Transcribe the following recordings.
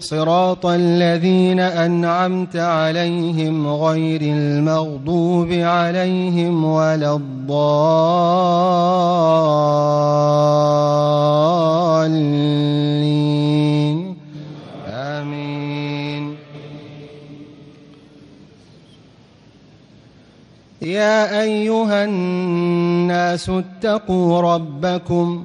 صراط الذين أنعمت عليهم غير المغضوب عليهم ولا الضالين. آمين. يا أيها الناس اتقوا ربكم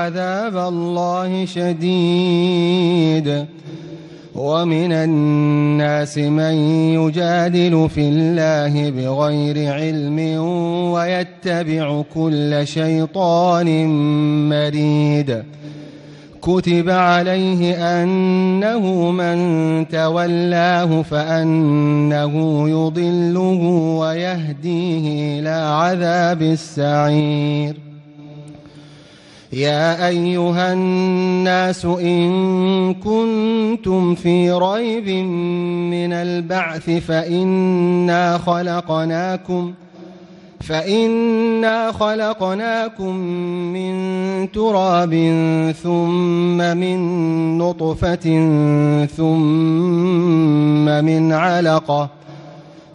عذاب الله شديد. ومن الناس من يجادل في الله بغير علم ويتبع كل شيطان مريد. كتب عليه أنه من تولاه فأنه يضله ويهديه إلى عذاب السعير. يا أيها الناس إن كنتم في ريب من البعث فإنا خلقناكم فإنا خلقناكم من تراب ثم من نطفة ثم من علقة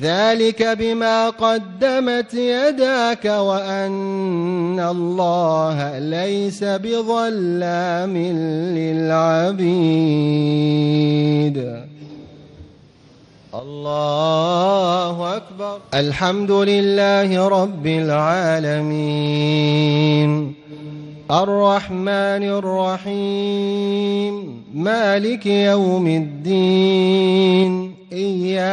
ذلك بما قدمت يداك وأن الله ليس بظلام للعبيد. الله أكبر. الحمد لله رب العالمين. الرحمن الرحيم. مالك يوم الدين.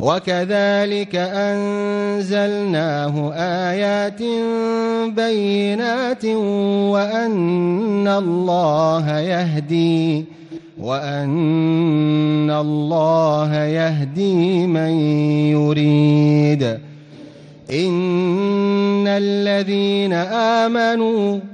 وكذلك أنزلناه آيات بينات وأن الله يهدي وأن الله يهدي من يريد. إن الذين آمنوا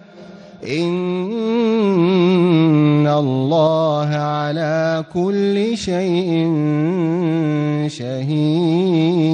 إن الله على كل شيء شهيد.